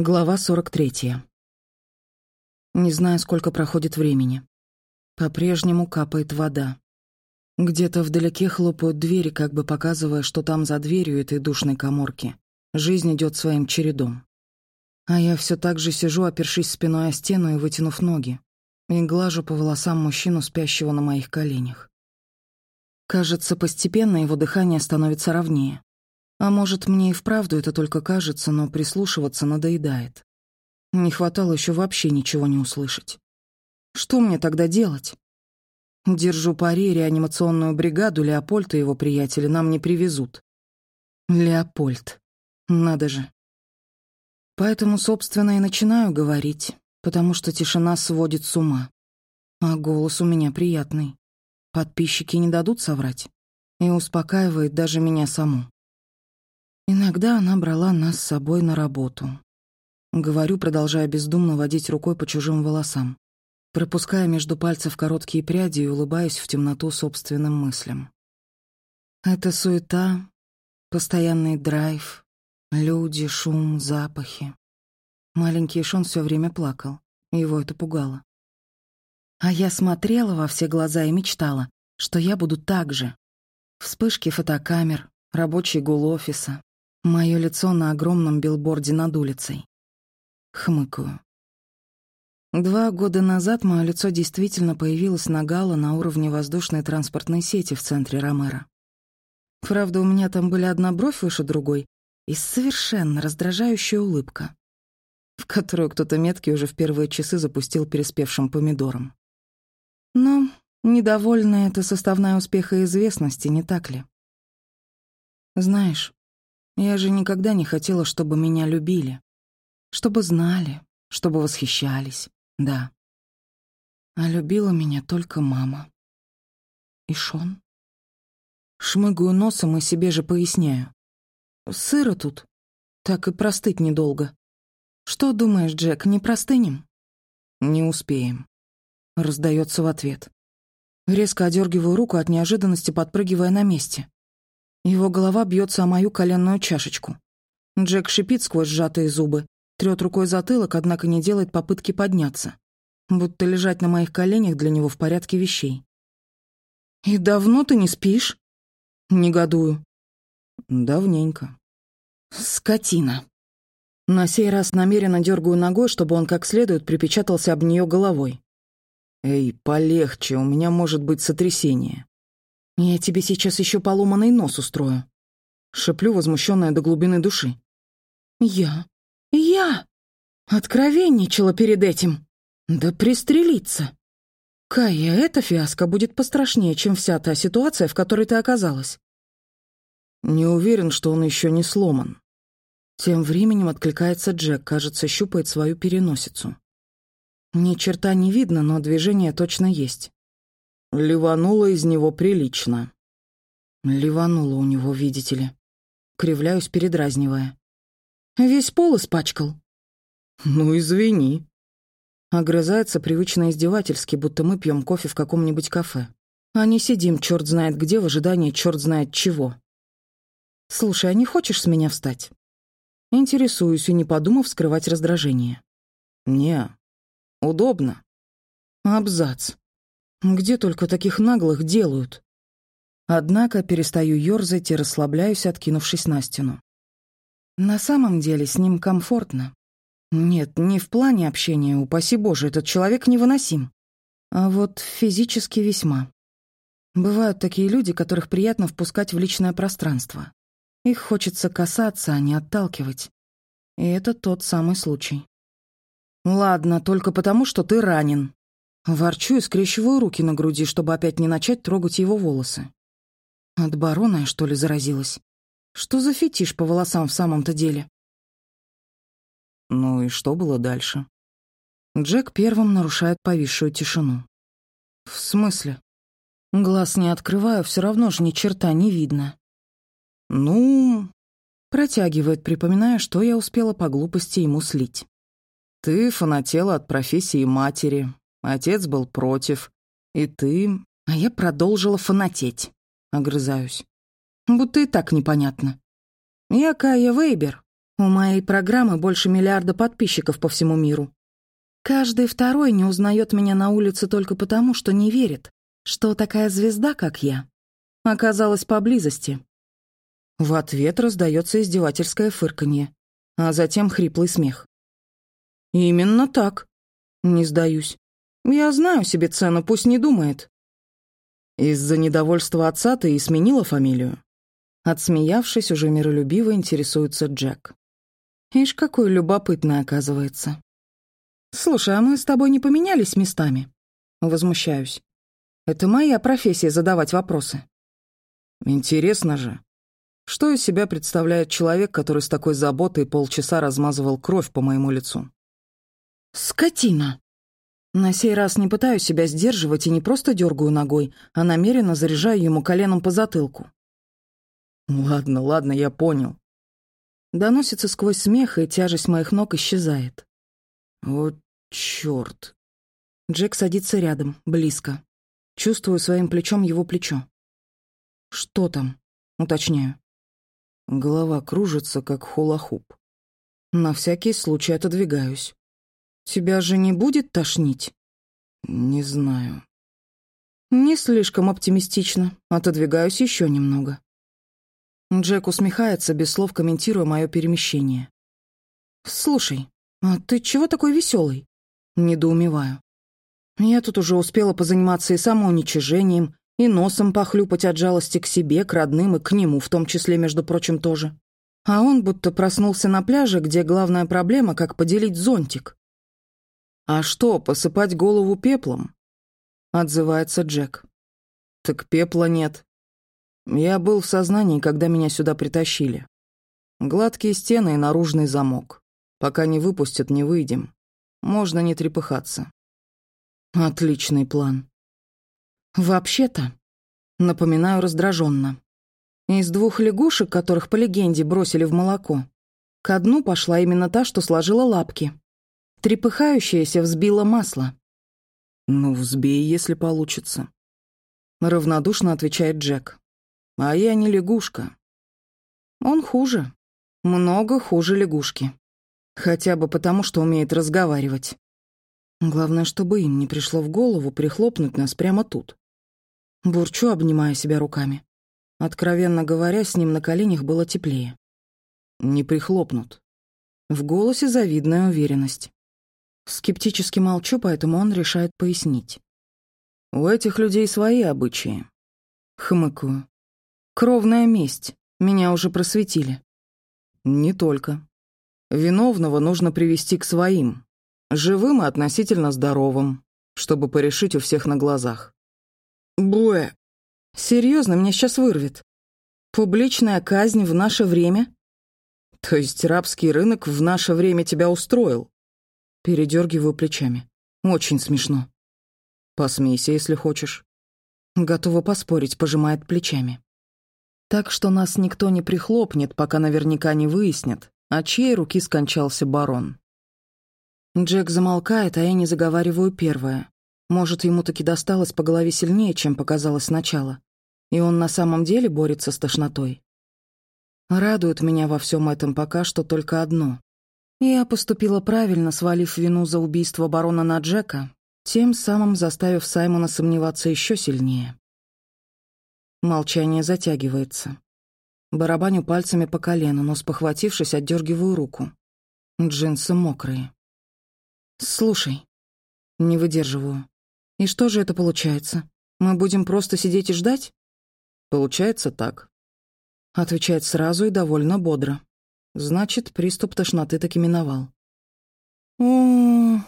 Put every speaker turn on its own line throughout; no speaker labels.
Глава 43. Не знаю, сколько проходит времени. По-прежнему капает вода. Где-то вдалеке хлопают двери, как бы показывая, что там за дверью этой душной коморки. Жизнь идет своим чередом. А я все так же сижу, опершись спиной о стену и вытянув ноги, и глажу по волосам мужчину, спящего на моих коленях. Кажется, постепенно его дыхание становится ровнее. А может, мне и вправду это только кажется, но прислушиваться надоедает. Не хватало еще вообще ничего не услышать. Что мне тогда делать? Держу пари, реанимационную бригаду Леопольд и его приятели нам не привезут. Леопольд. Надо же. Поэтому, собственно, и начинаю говорить, потому что тишина сводит с ума. А голос у меня приятный. Подписчики не дадут соврать. И успокаивает даже меня саму. Иногда она брала нас с собой на работу. Говорю, продолжая бездумно водить рукой по чужим волосам, пропуская между пальцев короткие пряди и улыбаясь в темноту собственным мыслям. Это суета, постоянный драйв, люди, шум, запахи. Маленький Шон все время плакал, его это пугало. А я смотрела во все глаза и мечтала, что я буду так же. Вспышки фотокамер, рабочий гул офиса, Мое лицо на огромном билборде над улицей. Хмыкаю. Два года назад мое лицо действительно появилось на гала на уровне воздушной транспортной сети в центре Ромера. Правда, у меня там были одна бровь выше другой и совершенно раздражающая улыбка, в которую кто-то меткий уже в первые часы запустил переспевшим помидором. Но недовольная — это составная успеха и известности, не так ли? Знаешь, я же никогда не хотела, чтобы меня любили. Чтобы знали, чтобы восхищались, да. А любила меня только мама. И Шон. Шмыгаю носом и себе же поясняю. Сыро тут. Так и простыть недолго. Что думаешь, Джек, не простынем? Не успеем. Раздается в ответ. Резко одергиваю руку от неожиданности, подпрыгивая на месте. Его голова бьется о мою коленную чашечку. Джек шипит сквозь сжатые зубы, трет рукой затылок, однако не делает попытки подняться. Будто лежать на моих коленях для него в порядке вещей. «И давно ты не спишь?» Негодую. «Давненько». «Скотина». На сей раз намеренно дергаю ногой, чтобы он как следует припечатался об нее головой. «Эй, полегче, у меня может быть сотрясение». «Я тебе сейчас еще поломанный нос устрою», — шеплю, возмущенная до глубины души. «Я? Я? Откровенничала перед этим? Да пристрелиться!» «Кая, эта фиаско будет пострашнее, чем вся та ситуация, в которой ты оказалась». Не уверен, что он еще не сломан. Тем временем откликается Джек, кажется, щупает свою переносицу. Ни черта не видно, но движение точно есть. Ливануло из него прилично. Ливануло у него, видите ли. Кривляюсь, передразнивая. Весь пол испачкал. Ну, извини. Огрызается привычно издевательски, будто мы пьем кофе в каком-нибудь кафе. А не сидим черт знает где в ожидании черт знает чего. Слушай, а не хочешь с меня встать? Интересуюсь и не подумав скрывать раздражение. Не, удобно. Абзац. Где только таких наглых делают? Однако перестаю ёрзать и расслабляюсь, откинувшись на стену. На самом деле с ним комфортно. Нет, не в плане общения, упаси боже, этот человек невыносим. А вот физически весьма. Бывают такие люди, которых приятно впускать в личное пространство. Их хочется касаться, а не отталкивать. И это тот самый случай. «Ладно, только потому, что ты ранен», Ворчу и скрещиваю руки на груди, чтобы опять не начать трогать его волосы. От барона я, что ли, заразилась? Что за фетиш по волосам в самом-то деле? Ну и что было дальше? Джек первым нарушает повисшую тишину. В смысле? Глаз не открываю, все равно же ни черта не видно. Ну... Протягивает, припоминая, что я успела по глупости ему слить. Ты фанатела от профессии матери, Отец был против. И ты... А я продолжила фанатеть. Огрызаюсь. Будто и так непонятно. Я Кая Вейбер. У моей программы больше миллиарда подписчиков по всему миру. Каждый второй не узнает меня на улице только потому, что не верит, что такая звезда, как я, оказалась поблизости. В ответ раздается издевательское фырканье, а затем хриплый смех. «Именно так. Не сдаюсь. Я знаю себе цену, пусть не думает». «Из-за недовольства отца ты и сменила фамилию?» Отсмеявшись, уже миролюбиво интересуется Джек. Ишь, какой любопытный оказывается. «Слушай, а мы с тобой не поменялись местами?» Возмущаюсь. «Это моя профессия задавать вопросы». «Интересно же. Что из себя представляет человек, который с такой заботой полчаса размазывал кровь по моему лицу?» «Скотина!» На сей раз не пытаюсь себя сдерживать и не просто дергаю ногой, а намеренно заряжаю ему коленом по затылку. «Ладно, ладно, я понял». Доносится сквозь смех, и тяжесть моих ног исчезает. «О, чёрт!» Джек садится рядом, близко. Чувствую своим плечом его плечо. «Что там?» — уточняю. Голова кружится, как хула-хуп. На всякий случай отодвигаюсь. «Тебя же не будет тошнить?» «Не знаю». «Не слишком оптимистично. Отодвигаюсь еще немного». Джек усмехается, без слов комментируя мое перемещение. «Слушай, а ты чего такой веселый? Недоумеваю. Я тут уже успела позаниматься и самоуничижением, и носом похлюпать от жалости к себе, к родным и к нему, в том числе, между прочим, тоже. А он будто проснулся на пляже, где главная проблема — как поделить зонтик. «А что, посыпать голову пеплом?» — отзывается Джек. «Так пепла нет. Я был в сознании, когда меня сюда притащили. Гладкие стены и наружный замок. Пока не выпустят, не выйдем. Можно не трепыхаться». «Отличный план», «Вообще-то», — напоминаю раздраженно, из двух лягушек, которых по легенде бросили в молоко, ко дну пошла именно та, что сложила лапки. Трепыхающаяся взбила масло. «Ну, взбей, если получится», — равнодушно отвечает Джек. «А я не лягушка». Он хуже. Много хуже лягушки. Хотя бы потому, что умеет разговаривать. Главное, чтобы им не пришло в голову прихлопнуть нас прямо тут. Бурчу, обнимая себя руками. Откровенно говоря, с ним на коленях было теплее. Не прихлопнут. В голосе завидная уверенность. Скептически молчу, поэтому он решает пояснить. У этих людей свои обычаи. Хмыкаю. Кровная месть. Меня уже просветили. Не только. Виновного нужно привести к своим. Живым и относительно здоровым, чтобы порешить у всех на глазах. Буэ. Серьезно, меня сейчас вырвет. Публичная казнь в наше время? То есть рабский рынок в наше время тебя устроил? Передергиваю плечами. Очень смешно. Посмейся, если хочешь. Готова поспорить, пожимает плечами. Так что нас никто не прихлопнет, пока наверняка не выяснят, от чьей руки скончался барон. Джек замолкает, а я не заговариваю первое. Может, ему таки досталось по голове сильнее, чем показалось сначала. И он на самом деле борется с тошнотой. Радует меня во всем этом пока что только одно. Я поступила правильно, свалив вину за убийство барона на Джека, тем самым заставив Саймона сомневаться еще сильнее. Молчание затягивается. Барабаню пальцами по колену, но, спохватившись, отдергиваю руку. Джинсы мокрые. «Слушай». Не выдерживаю. И что же это получается? Мы будем просто сидеть и ждать? Получается так. Отвечает сразу и довольно бодро. Значит, приступ тошноты таки миновал. О,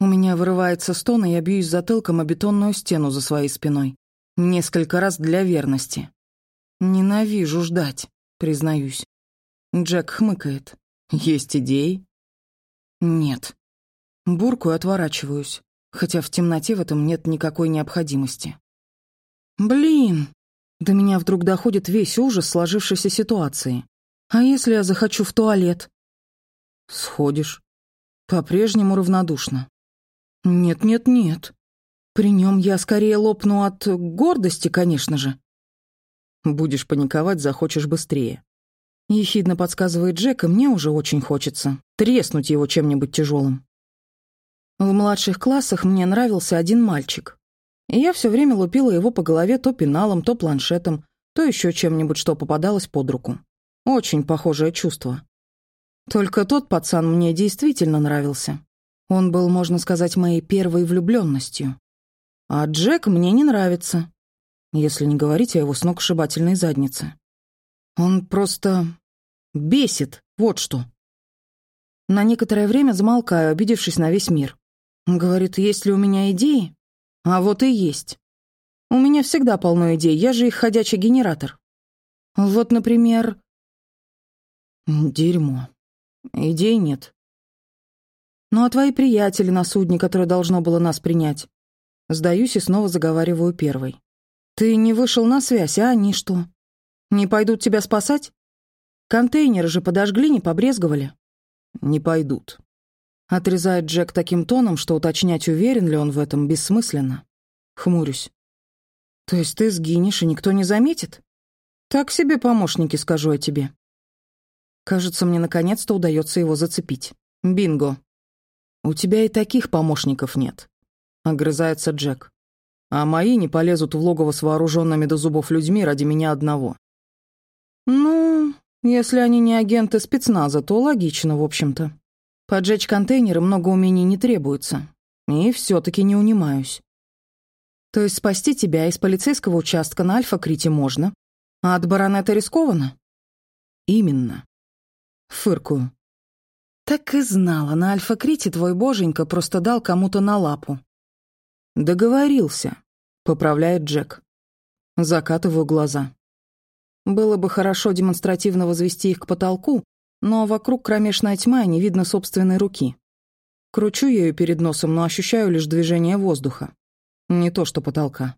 У меня вырывается стон, и я бьюсь затылком о бетонную стену за своей спиной. Несколько раз для верности. Ненавижу ждать, признаюсь. Джек хмыкает. Есть идеи? Нет. Буркую, отворачиваюсь хотя в темноте в этом нет никакой необходимости. Блин! До меня вдруг доходит весь ужас сложившейся ситуации. А если я захочу в туалет? Сходишь. По-прежнему равнодушно. Нет-нет-нет. При нем я скорее лопну от гордости, конечно же. Будешь паниковать, захочешь быстрее. Ехидно подсказывает Джек, и мне уже очень хочется треснуть его чем-нибудь тяжелым. В младших классах мне нравился один мальчик. И я все время лупила его по голове то пеналом, то планшетом, то еще чем-нибудь, что попадалось под руку. Очень похожее чувство. Только тот пацан мне действительно нравился. Он был, можно сказать, моей первой влюбленностью. А Джек мне не нравится, если не говорить о его сногсшибательной заднице. Он просто бесит, вот что. На некоторое время замолкаю, обидевшись на весь мир. Говорит, есть ли у меня идеи? А вот и есть. У меня всегда полно идей, я же их ходячий генератор. Вот, например... Дерьмо. Идей нет. Ну а твои приятели на судне, которое должно было нас принять? Сдаюсь и снова заговариваю первой. Ты не вышел на связь, а они что? Не пойдут тебя спасать? Контейнеры же подожгли, не побрезговали? Не пойдут. Отрезает Джек таким тоном, что уточнять, уверен ли он в этом, бессмысленно. Хмурюсь. То есть ты сгинешь, и никто не заметит? Так себе помощники, скажу я тебе. Кажется, мне наконец-то удается его зацепить. Бинго. У тебя и таких помощников нет. Огрызается Джек. А мои не полезут в логово с вооруженными до зубов людьми ради меня одного. Ну, если они не агенты спецназа, то логично, в общем-то. Поджечь контейнеры много умений не требуется. И все таки не унимаюсь. То есть спасти тебя из полицейского участка на Альфа-Крите можно, а от баронета рискованно? Именно. Фыркую. Так и знала, на Альфа-Крите твой боженька просто дал кому-то на лапу. Договорился, поправляет Джек. Закатываю глаза. Было бы хорошо демонстративно возвести их к потолку, но вокруг кромешная тьма, и не видно собственной руки. Кручу ею перед носом, но ощущаю лишь движение воздуха. Не то что потолка.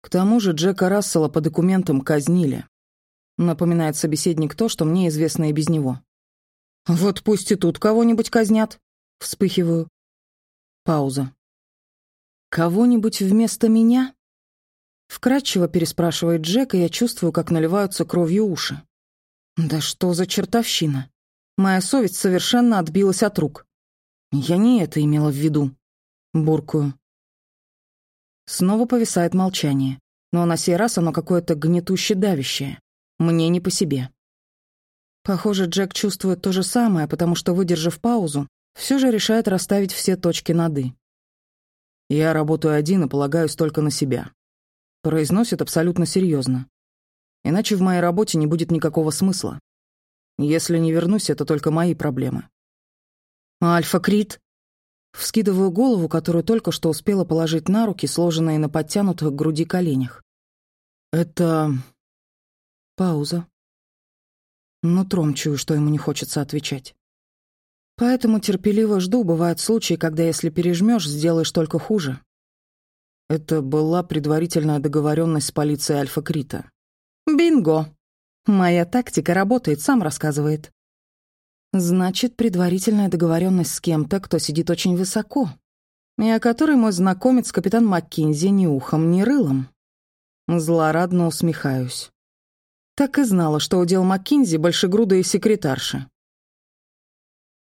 К тому же Джека Рассела по документам казнили. Напоминает собеседник то, что мне известно и без него. «Вот пусть и тут кого-нибудь казнят». Вспыхиваю. Пауза. «Кого-нибудь вместо меня?» Вкратчиво переспрашивает Джек, и я чувствую, как наливаются кровью уши. Да что за чертовщина? Моя совесть совершенно отбилась от рук. Я не это имела в виду. Буркую. Снова повисает молчание, но на сей раз оно какое-то гнетуще давящее. Мне не по себе. Похоже, Джек чувствует то же самое, потому что, выдержав паузу, все же решает расставить все точки над «и». «Я работаю один и полагаюсь только на себя», — произносит абсолютно серьезно. Иначе в моей работе не будет никакого смысла. Если не вернусь, это только мои проблемы. «Альфа-Крит!» Вскидываю голову, которую только что успела положить на руки, сложенные на подтянутых к груди коленях. «Это...» Пауза. Нутром чую, что ему не хочется отвечать. Поэтому терпеливо жду, бывают случаи, когда если пережмешь, сделаешь только хуже. Это была предварительная договоренность с полицией Альфа-Крита. Бинго! Моя тактика работает, сам рассказывает. Значит, предварительная договоренность с кем-то, кто сидит очень высоко, и о которой мой знакомец капитан Маккинзи ни ухом, ни рылом. Злорадно усмехаюсь. Так и знала, что удел Маккинзи большегрудые секретарши.